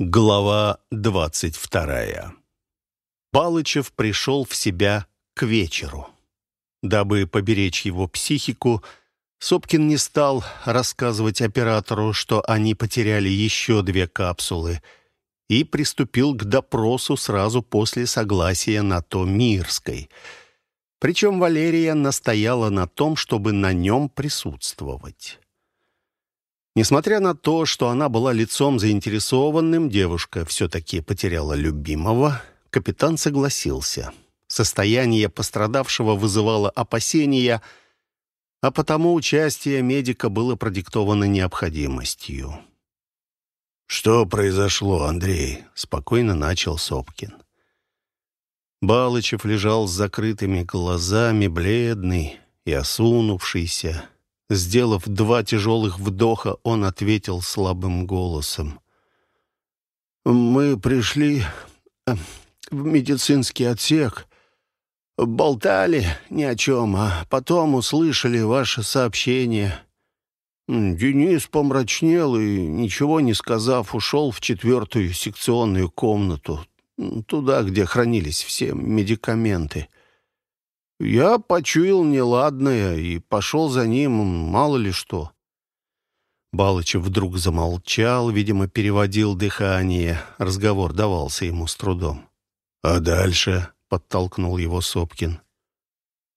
Глава двадцать вторая. Балычев пришел в себя к вечеру. Дабы поберечь его психику, Сопкин не стал рассказывать оператору, что они потеряли еще две капсулы, и приступил к допросу сразу после согласия на то Мирской. Причем Валерия настояла на том, чтобы на нем присутствовать. Несмотря на то, что она была лицом заинтересованным, девушка все-таки потеряла любимого, капитан согласился. Состояние пострадавшего вызывало опасения, а потому участие медика было продиктовано необходимостью. «Что произошло, Андрей?» — спокойно начал Сопкин. Балычев лежал с закрытыми глазами, бледный и осунувшийся. Сделав два тяжелых вдоха, он ответил слабым голосом. «Мы пришли э, в медицинский отсек, болтали ни о чем, а потом услышали ваше сообщение. Денис помрачнел и, ничего не сказав, ушел в четвертую секционную комнату, туда, где хранились все медикаменты». Я почуял неладное и пошел за ним, мало ли что. Балычев вдруг замолчал, видимо, переводил дыхание. Разговор давался ему с трудом. «А дальше?» — подтолкнул его Сопкин.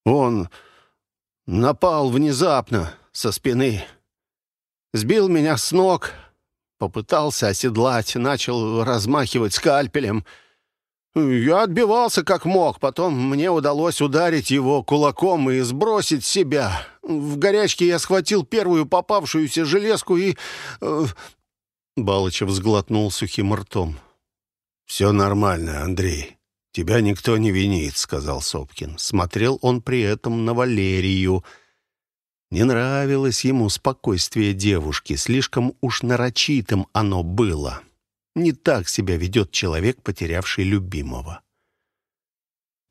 «Он напал внезапно, со спины. Сбил меня с ног, попытался оседлать, начал размахивать скальпелем — я отбивался как мог, потом мне удалось ударить его кулаком и сбросить себя. В горячке я схватил первую попавшуюся железку и... Э... Балычев сглотнул сухим ртом. «Все нормально, Андрей. Тебя никто не винит», — сказал Сопкин. Смотрел он при этом на Валерию. Не нравилось ему спокойствие девушки, слишком уж нарочитым оно было. Не так себя ведет человек, потерявший любимого.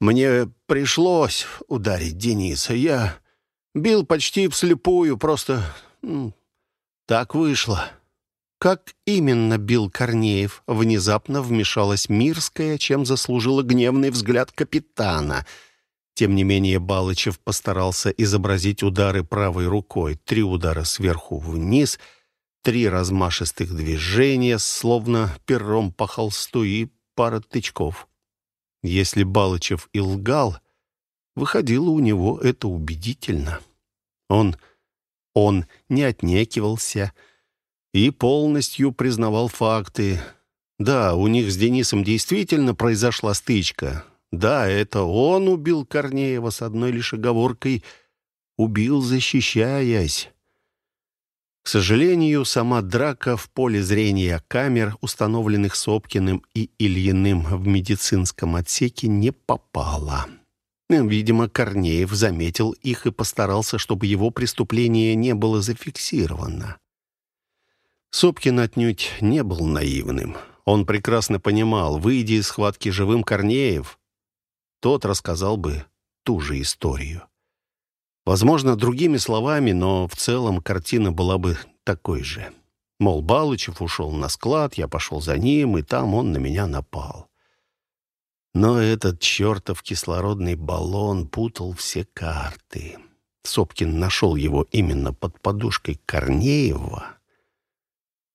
«Мне пришлось ударить Дениса. Я бил почти вслепую, просто ну, так вышло». Как именно бил Корнеев? Внезапно вмешалась Мирская, чем заслужила гневный взгляд капитана. Тем не менее Балычев постарался изобразить удары правой рукой. Три удара сверху вниз — три размашистых движения, словно пером по холсту, и пара тычков. Если Балычев и лгал, выходило у него это убедительно. Он, он не отнекивался и полностью признавал факты. Да, у них с Денисом действительно произошла стычка. Да, это он убил Корнеева с одной лишь оговоркой. Убил, защищаясь. К сожалению, сама драка в поле зрения камер, установленных Сопкиным и Ильиным в медицинском отсеке, не попала. Видимо, Корнеев заметил их и постарался, чтобы его преступление не было зафиксировано. Сопкин отнюдь не был наивным. Он прекрасно понимал, выйдя из схватки живым Корнеев, тот рассказал бы ту же историю. Возможно, другими словами, но в целом картина была бы такой же. Мол, Балычев ушел на склад, я пошел за ним, и там он на меня напал. Но этот чертов кислородный баллон путал все карты. Сопкин нашел его именно под подушкой Корнеева.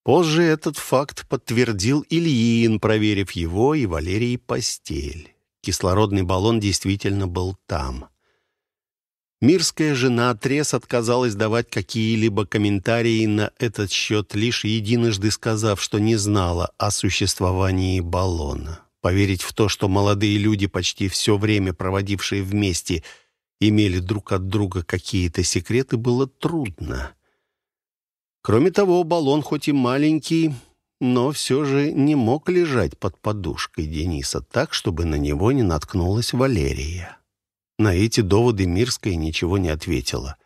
Позже этот факт подтвердил Ильин, проверив его и Валерий постель. Кислородный баллон действительно был там. Мирская жена отрез отказалась давать какие-либо комментарии на этот счет, лишь единожды сказав, что не знала о существовании баллона. Поверить в то, что молодые люди, почти все время проводившие вместе, имели друг от друга какие-то секреты, было трудно. Кроме того, баллон хоть и маленький, но все же не мог лежать под подушкой Дениса так, чтобы на него не наткнулась Валерия. На эти доводы Мирская ничего не ответила.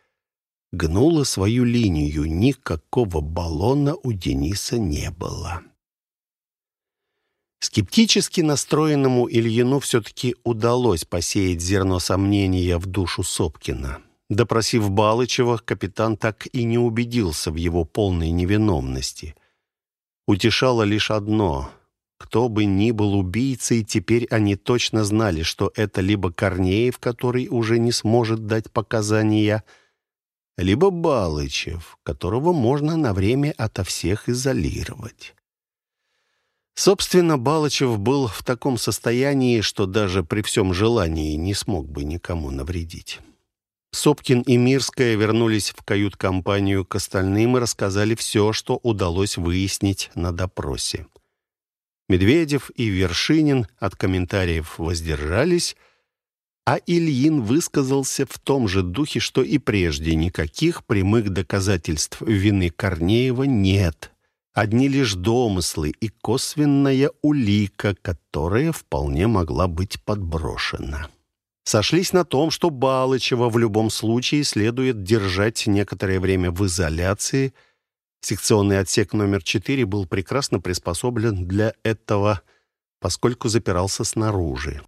Гнула свою линию, никакого баллона у Дениса не было. Скептически настроенному Ильину все-таки удалось посеять зерно сомнения в душу Сопкина. Допросив Балычева, капитан так и не убедился в его полной невиновности. Утешало лишь одно. Кто бы ни был убийцей, теперь они точно знали, что это либо Корнеев, который уже не сможет дать показания, либо Балычев, которого можно на время ото всех изолировать. Собственно, Балычев был в таком состоянии, что даже при всем желании не смог бы никому навредить. Сопкин и Мирская вернулись в кают-компанию к остальным и рассказали все, что удалось выяснить на допросе. Медведев и Вершинин от комментариев воздержались, а Ильин высказался в том же духе, что и прежде никаких прямых доказательств вины Корнеева нет. Одни лишь домыслы и косвенная улика, которая вполне могла быть подброшена. Сошлись на том, что Балычева в любом случае следует держать некоторое время в изоляции – Секционный отсек номер 4 был прекрасно приспособлен для этого, поскольку запирался снаружи.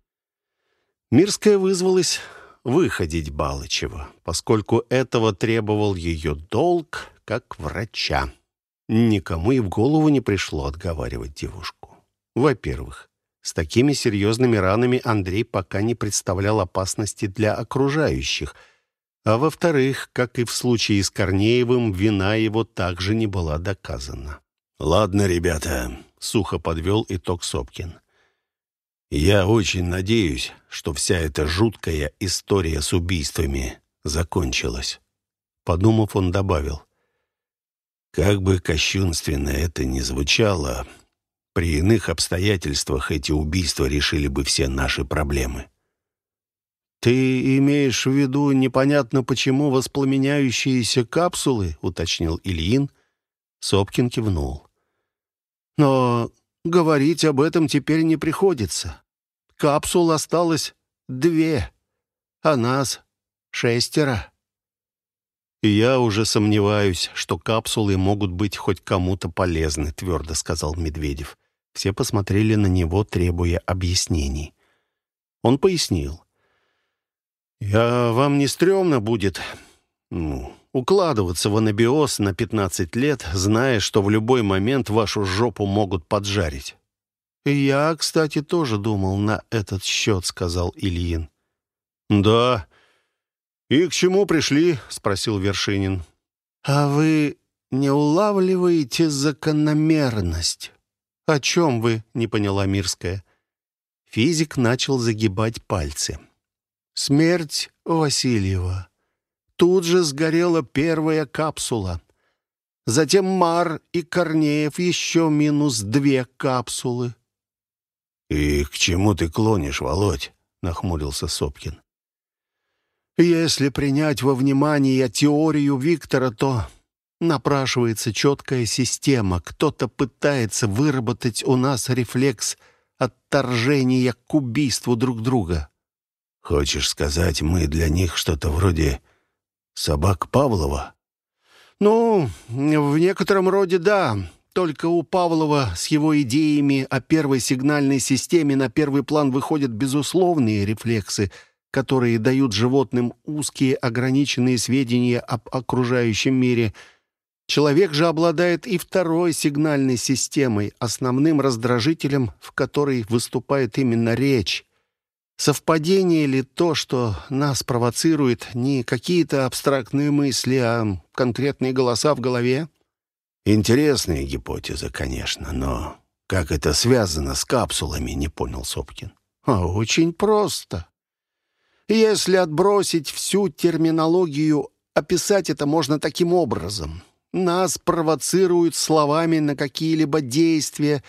Мирская вызвалась выходить Балычева, поскольку этого требовал ее долг как врача. Никому и в голову не пришло отговаривать девушку. Во-первых, с такими серьезными ранами Андрей пока не представлял опасности для окружающих – а во-вторых, как и в случае с Корнеевым, вина его также не была доказана. «Ладно, ребята», — сухо подвел итог Сопкин. «Я очень надеюсь, что вся эта жуткая история с убийствами закончилась». Подумав, он добавил. «Как бы кощунственно это ни звучало, при иных обстоятельствах эти убийства решили бы все наши проблемы». «Ты имеешь в виду непонятно почему воспламеняющиеся капсулы?» — уточнил Ильин. Сопкин кивнул. «Но говорить об этом теперь не приходится. Капсул осталось две, а нас шестеро». «Я уже сомневаюсь, что капсулы могут быть хоть кому-то полезны», — твердо сказал Медведев. Все посмотрели на него, требуя объяснений. Он пояснил. «Я вам не стрёмно будет ну, укладываться в анабиоз на 15 лет, зная, что в любой момент вашу жопу могут поджарить?» «Я, кстати, тоже думал на этот счет», — сказал Ильин. «Да. И к чему пришли?» — спросил Вершинин. «А вы не улавливаете закономерность?» «О чем вы?» — не поняла Мирская. Физик начал загибать пальцы. Смерть Васильева. Тут же сгорела первая капсула. Затем Мар и Корнеев еще минус две капсулы. «И к чему ты клонишь, Володь?» — нахмурился Сопкин. «Если принять во внимание теорию Виктора, то напрашивается четкая система. Кто-то пытается выработать у нас рефлекс отторжения к убийству друг друга. Хочешь сказать, мы для них что-то вроде собак Павлова? Ну, в некотором роде да. Только у Павлова с его идеями о первой сигнальной системе на первый план выходят безусловные рефлексы, которые дают животным узкие ограниченные сведения об окружающем мире. Человек же обладает и второй сигнальной системой, основным раздражителем, в которой выступает именно речь. Совпадение ли то, что нас провоцирует не какие-то абстрактные мысли, а конкретные голоса в голове? Интересная гипотеза, конечно, но как это связано с капсулами, не понял Сопкин. А очень просто. Если отбросить всю терминологию, описать это можно таким образом. Нас провоцируют словами на какие-либо действия,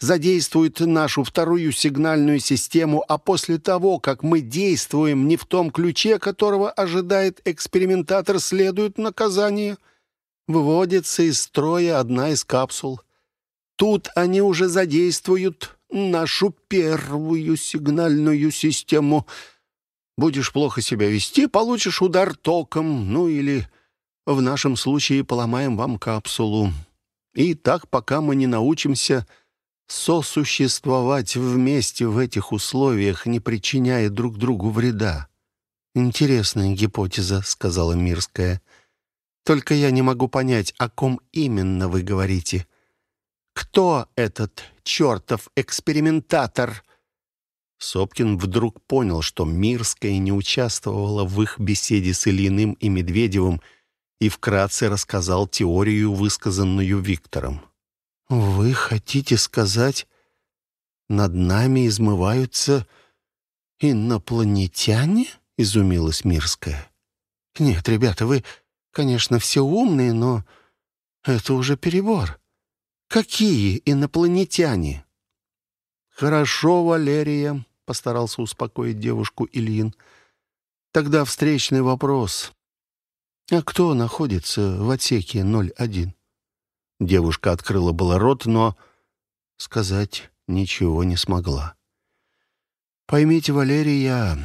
задействует нашу вторую сигнальную систему, а после того, как мы действуем не в том ключе, которого ожидает экспериментатор, следует наказание. Выводится из строя одна из капсул. Тут они уже задействуют нашу первую сигнальную систему. Будешь плохо себя вести, получишь удар током, ну или в нашем случае поломаем вам капсулу. И так, пока мы не научимся сосуществовать вместе в этих условиях, не причиняя друг другу вреда. «Интересная гипотеза», — сказала Мирская. «Только я не могу понять, о ком именно вы говорите. кто этот чертов экспериментатор?» Сопкин вдруг понял, что Мирская не участвовала в их беседе с Ильиным и Медведевым и вкратце рассказал теорию, высказанную Виктором. «Вы хотите сказать, над нами измываются инопланетяне?» — изумилась Мирская. «Нет, ребята, вы, конечно, все умные, но это уже перебор. Какие инопланетяне?» «Хорошо, Валерия», постарался успокоить девушку Ильин. Тогда встречный вопрос. А кто находится в отсеке 01? Девушка открыла было рот, но сказать ничего не смогла. Поймите, Валерия,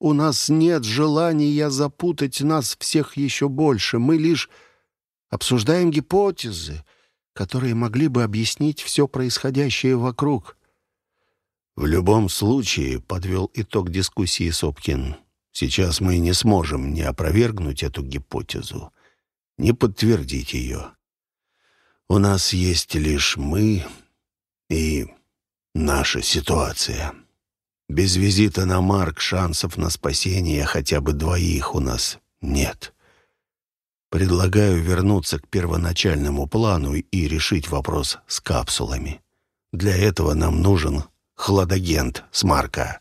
у нас нет желания запутать нас всех еще больше. Мы лишь обсуждаем гипотезы, которые могли бы объяснить все происходящее вокруг. В любом случае, подвел итог дискуссии Сопкин, сейчас мы не сможем ни опровергнуть эту гипотезу, ни подтвердить ее. У нас есть лишь мы и наша ситуация. Без визита на Марк шансов на спасение хотя бы двоих у нас нет. Предлагаю вернуться к первоначальному плану и решить вопрос с капсулами. Для этого нам нужен хладагент с Марка.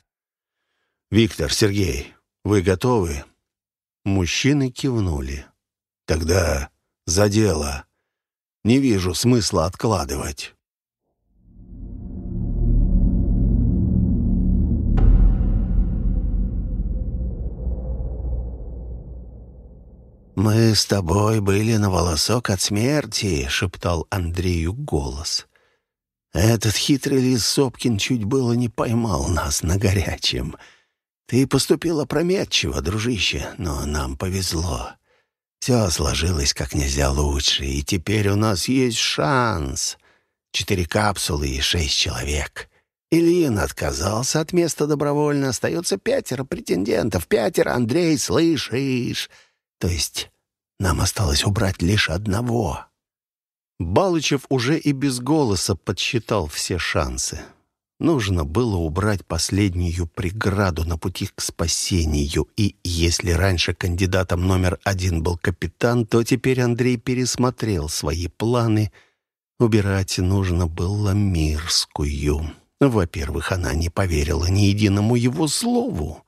«Виктор, Сергей, вы готовы?» Мужчины кивнули. «Тогда за дело. Не вижу смысла откладывать». «Мы с тобой были на волосок от смерти», — шептал Андрею голос. Этот хитрый лис Сопкин чуть было не поймал нас на горячем. Ты поступил опрометчиво, дружище, но нам повезло. Все сложилось как нельзя лучше, и теперь у нас есть шанс. Четыре капсулы и шесть человек. Ильин отказался от места добровольно. Остается пятеро претендентов. Пятеро, Андрей, слышишь? То есть нам осталось убрать лишь одного. Балычев уже и без голоса подсчитал все шансы. Нужно было убрать последнюю преграду на пути к спасению, и если раньше кандидатом номер один был капитан, то теперь Андрей пересмотрел свои планы. Убирать нужно было Мирскую. Во-первых, она не поверила ни единому его слову.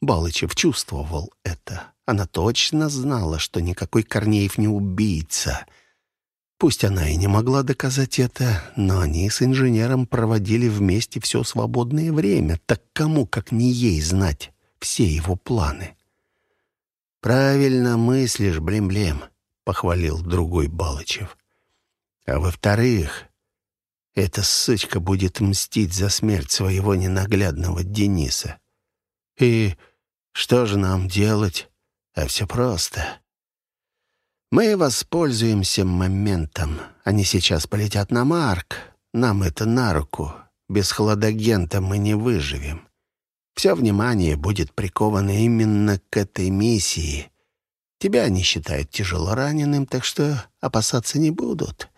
Балычев чувствовал это. Она точно знала, что никакой Корнеев не убийца — Пусть она и не могла доказать это, но они с инженером проводили вместе все свободное время. Так кому, как не ей, знать все его планы? «Правильно мыслишь, блем-блем», — похвалил другой Балычев. «А во-вторых, эта сучка будет мстить за смерть своего ненаглядного Дениса. И что же нам делать? А все просто. Мы воспользуемся моментом. Они сейчас полетят на Марк. Нам это на руку. Без хладагента мы не выживем. Все внимание будет приковано именно к этой миссии. Тебя они считают тяжело раненым, так что опасаться не будут.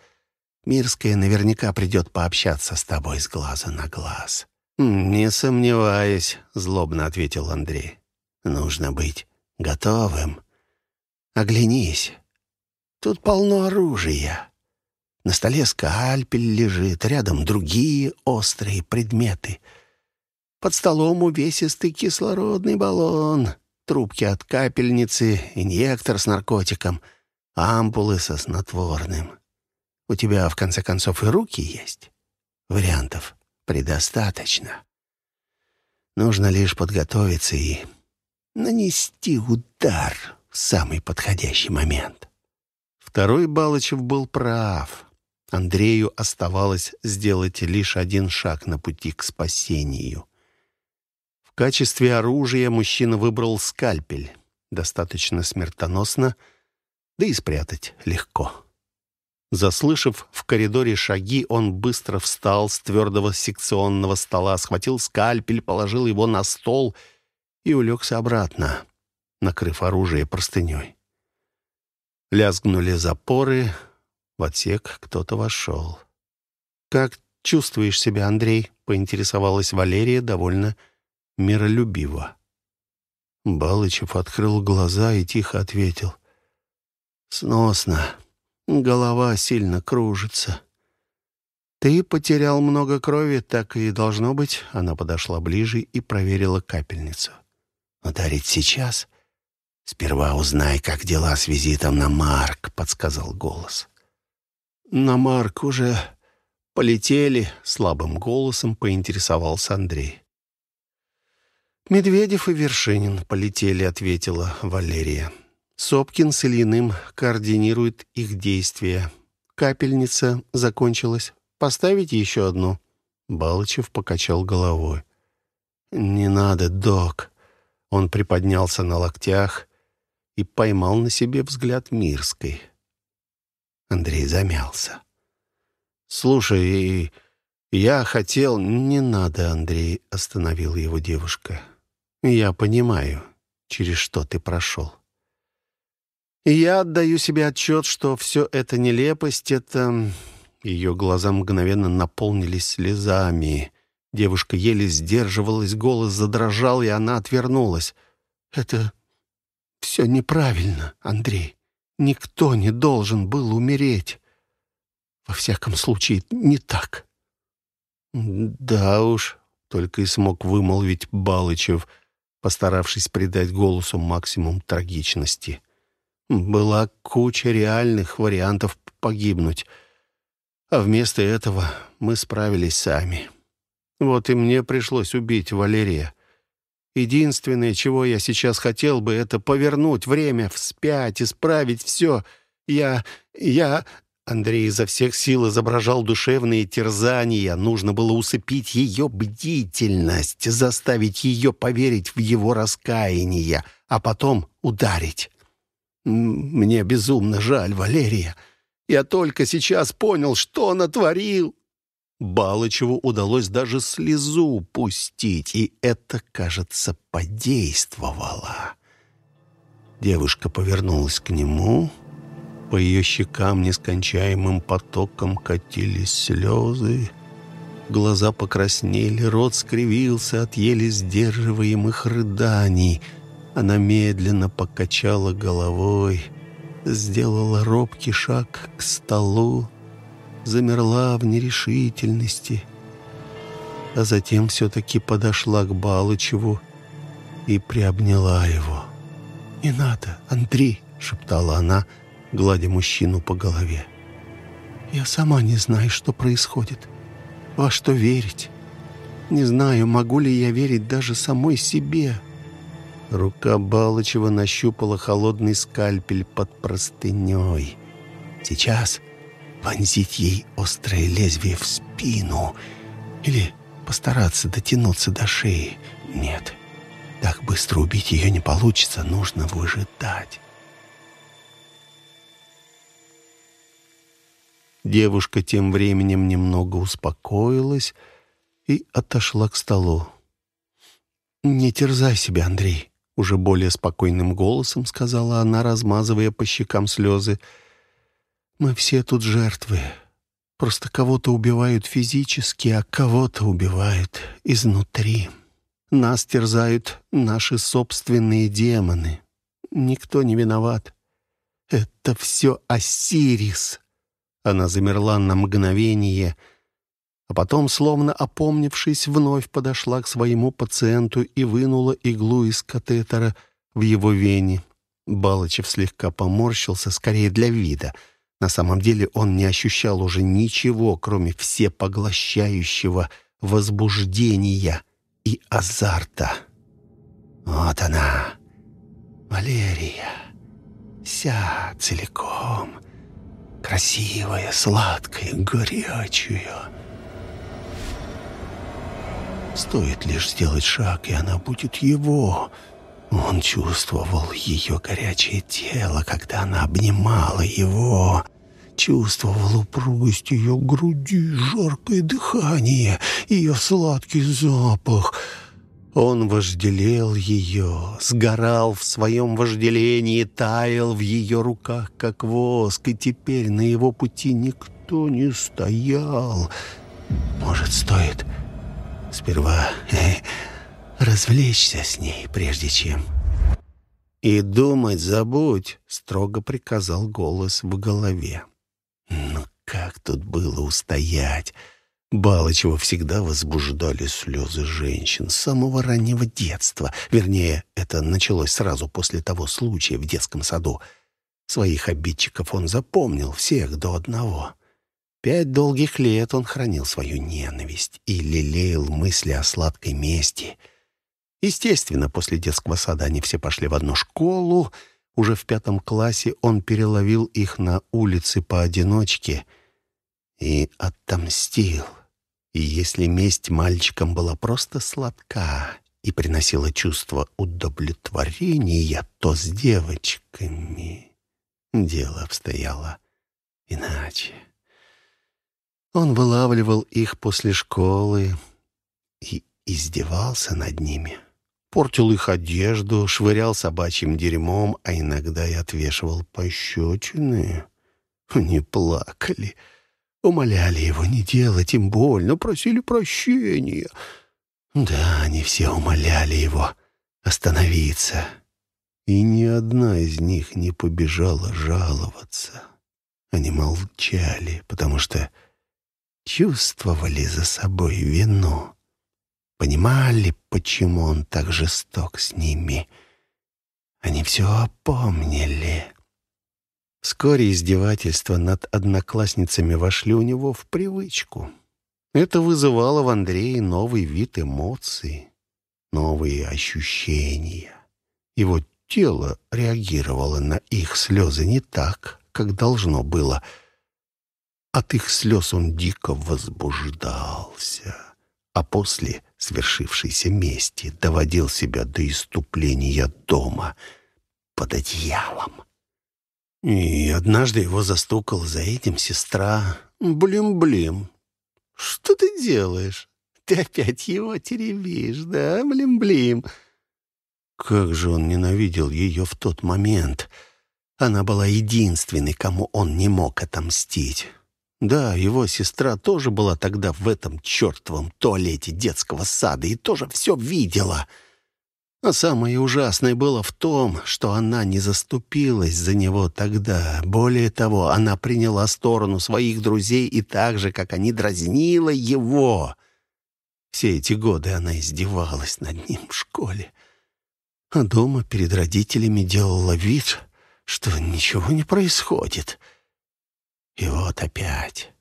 Мирская наверняка придет пообщаться с тобой с глаза на глаз». «Не сомневаюсь», — злобно ответил Андрей. «Нужно быть готовым. Оглянись. Тут полно оружия. На столе скальпель лежит, рядом другие острые предметы. Под столом увесистый кислородный баллон, трубки от капельницы, инъектор с наркотиком, ампулы со снотворным. У тебя, в конце концов, и руки есть. Вариантов предостаточно. Нужно лишь подготовиться и нанести удар в самый подходящий момент. Второй Балычев был прав. Андрею оставалось сделать лишь один шаг на пути к спасению. В качестве оружия мужчина выбрал скальпель. Достаточно смертоносно, да и спрятать легко. Заслышав в коридоре шаги, он быстро встал с твердого секционного стола, схватил скальпель, положил его на стол и улегся обратно, накрыв оружие простыней. Лязгнули запоры, в отсек кто-то вошел. «Как чувствуешь себя, Андрей?» — поинтересовалась Валерия довольно миролюбиво. Балычев открыл глаза и тихо ответил. «Сносно. Голова сильно кружится». «Ты потерял много крови, так и должно быть». Она подошла ближе и проверила капельницу. «Ударить сейчас? Сперва узнай, как дела с визитом на Марк», — подсказал голос. «На Марк уже полетели», — слабым голосом поинтересовался Андрей. «Медведев и Вершинин полетели», — ответила Валерия. «Сопкин с Ильиным координирует их действия. Капельница закончилась. Поставить еще одну?» Балычев покачал головой. «Не надо, док». Он приподнялся на локтях и поймал на себе взгляд Мирской. Андрей замялся. «Слушай, я хотел...» «Не надо, Андрей», — остановила его девушка. «Я понимаю, через что ты прошел. Я отдаю себе отчет, что все это нелепость, это ее глаза мгновенно наполнились слезами. Девушка еле сдерживалась, голос задрожал, и она отвернулась. «Это все неправильно, Андрей. Никто не должен был умереть. Во всяком случае, не так». «Да уж», — только и смог вымолвить Балычев, постаравшись придать голосу максимум трагичности. «Была куча реальных вариантов погибнуть». А вместо этого мы справились сами. Вот и мне пришлось убить Валерия. Единственное, чего я сейчас хотел бы, это повернуть время вспять, исправить все. Я... я... Андрей изо всех сил изображал душевные терзания. Нужно было усыпить ее бдительность, заставить ее поверить в его раскаяние, а потом ударить. Мне безумно жаль Валерия. Я только сейчас понял, что натворил. Балычеву удалось даже слезу пустить, и это, кажется, подействовало. Девушка повернулась к нему. По ее щекам нескончаемым потоком катились слезы. Глаза покраснели, рот скривился от еле сдерживаемых рыданий. Она медленно покачала головой — сделала робкий шаг к столу, замерла в нерешительности, а затем все-таки подошла к Балычеву и приобняла его. «Не надо, Андрей!» — шептала она, гладя мужчину по голове. «Я сама не знаю, что происходит, во что верить. Не знаю, могу ли я верить даже самой себе». Рука Балычева нащупала холодный скальпель под простыней. Сейчас вонзить ей острое лезвие в спину или постараться дотянуться до шеи. Нет, так быстро убить ее не получится, нужно выжидать. Девушка тем временем немного успокоилась и отошла к столу. «Не терзай себя, Андрей. Уже более спокойным голосом сказала она, размазывая по щекам слезы. «Мы все тут жертвы. Просто кого-то убивают физически, а кого-то убивают изнутри. Нас терзают наши собственные демоны. Никто не виноват. Это все Осирис». Она замерла на мгновение, — а потом, словно опомнившись, вновь подошла к своему пациенту и вынула иглу из катетера в его вене. Балычев слегка поморщился, скорее для вида. На самом деле он не ощущал уже ничего, кроме всепоглощающего возбуждения и азарта. Вот она, Валерия, вся целиком, красивая, сладкая, горячая. Стоит лишь сделать шаг, и она будет его. Он чувствовал ее горячее тело, когда она обнимала его. Чувствовал упругость ее груди, жаркое дыхание, ее сладкий запах. Он вожделел ее, сгорал в своем вожделении, таял в ее руках, как воск, и теперь на его пути никто не стоял. Может, стоит сперва развлечься с ней, прежде чем... «И думать забудь», — строго приказал голос в голове. Ну как тут было устоять? Балычева всегда возбуждали слезы женщин с самого раннего детства. Вернее, это началось сразу после того случая в детском саду. Своих обидчиков он запомнил, всех до одного. Пять долгих лет он хранил свою ненависть и лелеял мысли о сладкой мести. Естественно, после детского сада они все пошли в одну школу. Уже в пятом классе он переловил их на улице поодиночке и отомстил. И если месть мальчикам была просто сладка и приносила чувство удовлетворения, то с девочками дело обстояло иначе. Он вылавливал их после школы и издевался над ними. Портил их одежду, швырял собачьим дерьмом, а иногда и отвешивал пощечины. Они плакали — Умоляли его не делать им больно, просили прощения. Да, они все умоляли его остановиться. И ни одна из них не побежала жаловаться. Они молчали, потому что чувствовали за собой вину. Понимали, почему он так жесток с ними. Они все помнили. Вскоре издевательства над одноклассницами вошли у него в привычку. Это вызывало в Андрее новый вид эмоций, новые ощущения. Его тело реагировало на их слезы не так, как должно было. От их слез он дико возбуждался, а после свершившейся мести доводил себя до иступления дома под одеялом. И однажды его застукала за этим сестра. Блим-блим. «Что ты делаешь? Ты опять его теребишь, да, блим-блим?» Как же он ненавидел ее в тот момент. Она была единственной, кому он не мог отомстить. Да, его сестра тоже была тогда в этом чертовом туалете детского сада и тоже все видела — а самое ужасное было в том, что она не заступилась за него тогда. Более того, она приняла сторону своих друзей и так же, как они, дразнила его. Все эти годы она издевалась над ним в школе. А дома перед родителями делала вид, что ничего не происходит. И вот опять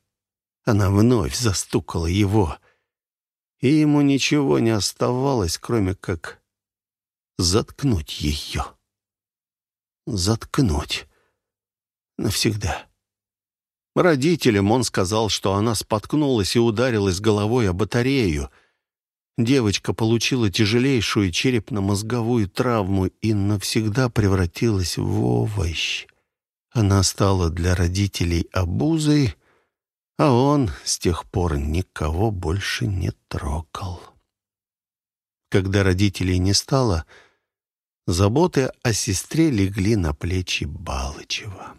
она вновь застукала его, и ему ничего не оставалось, кроме как заткнуть ее. Заткнуть. Навсегда. Родителям он сказал, что она споткнулась и ударилась головой о батарею. Девочка получила тяжелейшую черепно-мозговую травму и навсегда превратилась в овощ. Она стала для родителей обузой, а он с тех пор никого больше не трогал. Когда родителей не стало, Заботы о сестре легли на плечи Балычева.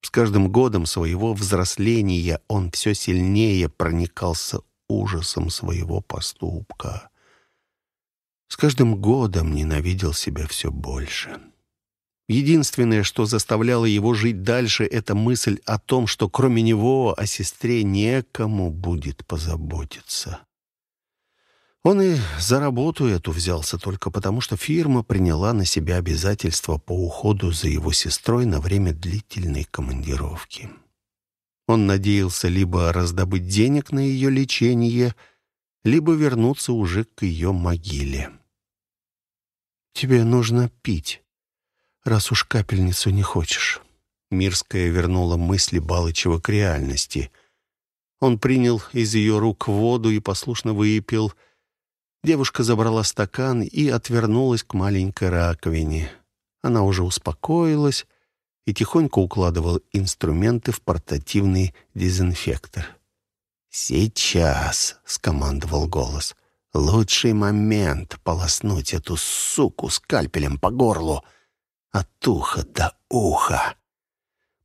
С каждым годом своего взросления он все сильнее проникался ужасом своего поступка. С каждым годом ненавидел себя все больше. Единственное, что заставляло его жить дальше, это мысль о том, что кроме него о сестре некому будет позаботиться. Он и за работу эту взялся только потому, что фирма приняла на себя обязательства по уходу за его сестрой на время длительной командировки. Он надеялся либо раздобыть денег на ее лечение, либо вернуться уже к ее могиле. «Тебе нужно пить, раз уж капельницу не хочешь». Мирская вернула мысли Балычева к реальности. Он принял из ее рук воду и послушно выпил — Девушка забрала стакан и отвернулась к маленькой раковине. Она уже успокоилась и тихонько укладывала инструменты в портативный дезинфектор. «Сейчас», — скомандовал голос, — «лучший момент полоснуть эту суку скальпелем по горлу от уха до уха»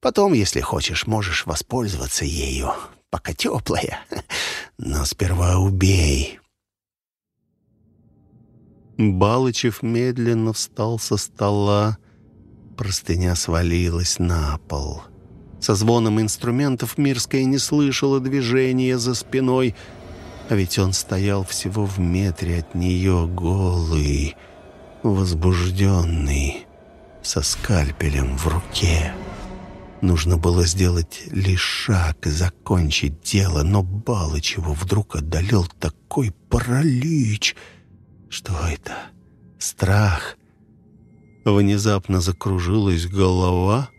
Потом, если хочешь, можешь воспользоваться ею, пока теплая. Но сперва убей». Балычев медленно встал со стола. Простыня свалилась на пол. Со звоном инструментов Мирская не слышала движения за спиной, а ведь он стоял всего в метре от нее голый, возбужденный, со скальпелем в руке. Нужно было сделать лишь шаг и закончить дело, но Балычеву вдруг одолел такой паралич — что это? Страх. Внезапно закружилась голова.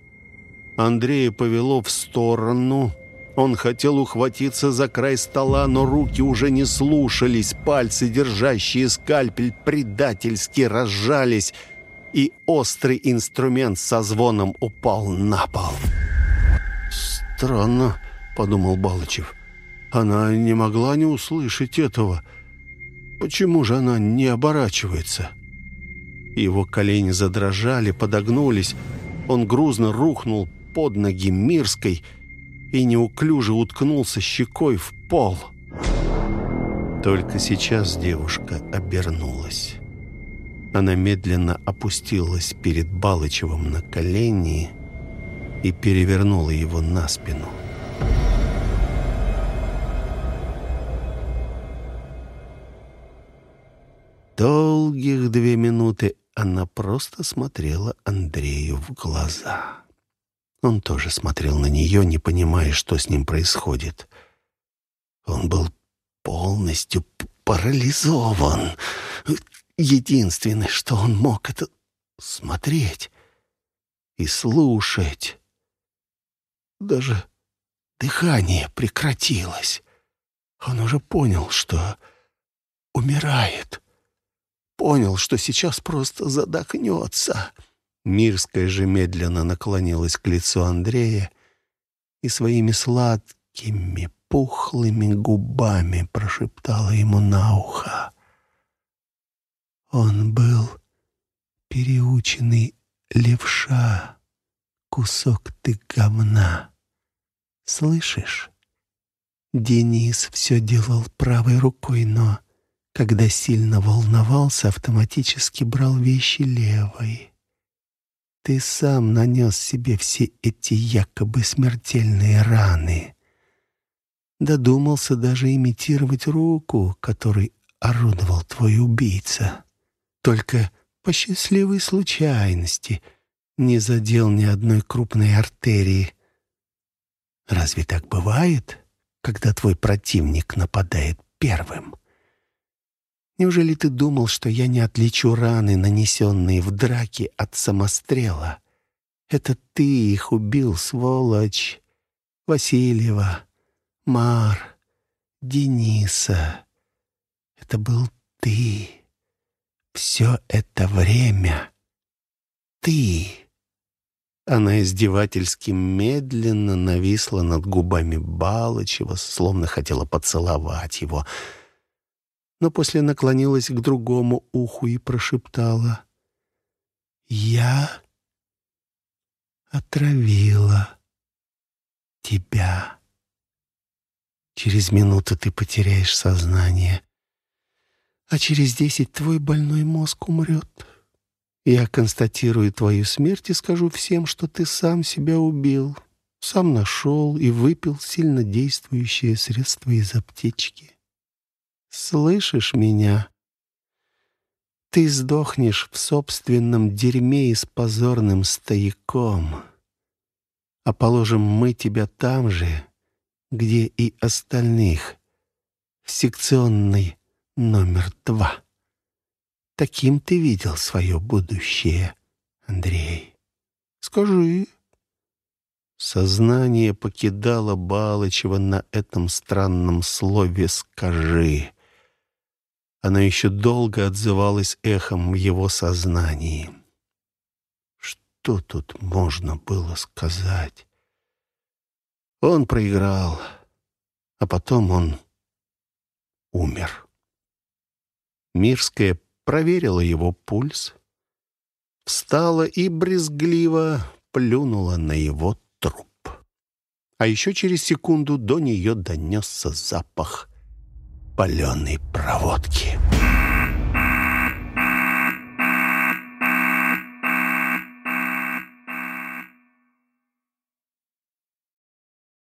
Андрея повело в сторону. Он хотел ухватиться за край стола, но руки уже не слушались. Пальцы, держащие скальпель, предательски разжались, и острый инструмент со звоном упал на пол. «Странно», — подумал Балычев. «Она не могла не услышать этого». Почему же она не оборачивается? Его колени задрожали, подогнулись. Он грузно рухнул под ноги Мирской и неуклюже уткнулся щекой в пол. Только сейчас девушка обернулась. Она медленно опустилась перед Балычевым на колени и перевернула его на спину. Долгих две минуты она просто смотрела Андрею в глаза. Он тоже смотрел на нее, не понимая, что с ним происходит. Он был полностью парализован. Единственное, что он мог, это смотреть и слушать. Даже дыхание прекратилось. Он уже понял, что умирает понял, что сейчас просто задохнется. Мирская же медленно наклонилась к лицу Андрея и своими сладкими, пухлыми губами прошептала ему на ухо. Он был переученный левша, кусок ты говна. Слышишь? Денис все делал правой рукой, но когда сильно волновался, автоматически брал вещи левой. Ты сам нанес себе все эти якобы смертельные раны. Додумался даже имитировать руку, которой орудовал твой убийца. Только по счастливой случайности не задел ни одной крупной артерии. Разве так бывает, когда твой противник нападает первым? Неужели ты думал, что я не отличу раны, нанесенные в драке от самострела? Это ты их убил, сволочь. Васильева, Мар, Дениса. Это был ты. Все это время ты. Она издевательски медленно нависла над губами Балычева, словно хотела поцеловать его — но после наклонилась к другому уху и прошептала. «Я отравила тебя. Через минуту ты потеряешь сознание, а через десять твой больной мозг умрет. Я констатирую твою смерть и скажу всем, что ты сам себя убил, сам нашел и выпил сильнодействующее средство из аптечки. Слышишь меня? Ты сдохнешь в собственном дерьме и с позорным стояком. А положим, мы тебя там же, где и остальных, в секционной номер два. Таким ты видел свое будущее, Андрей. Скажи. Сознание покидало Балычева на этом странном слове «скажи». Она еще долго отзывалась эхом в его сознании. Что тут можно было сказать? Он проиграл, а потом он умер. Мирская проверила его пульс, встала и брезгливо плюнула на его труп. А еще через секунду до нее донесся запах паленой проводки.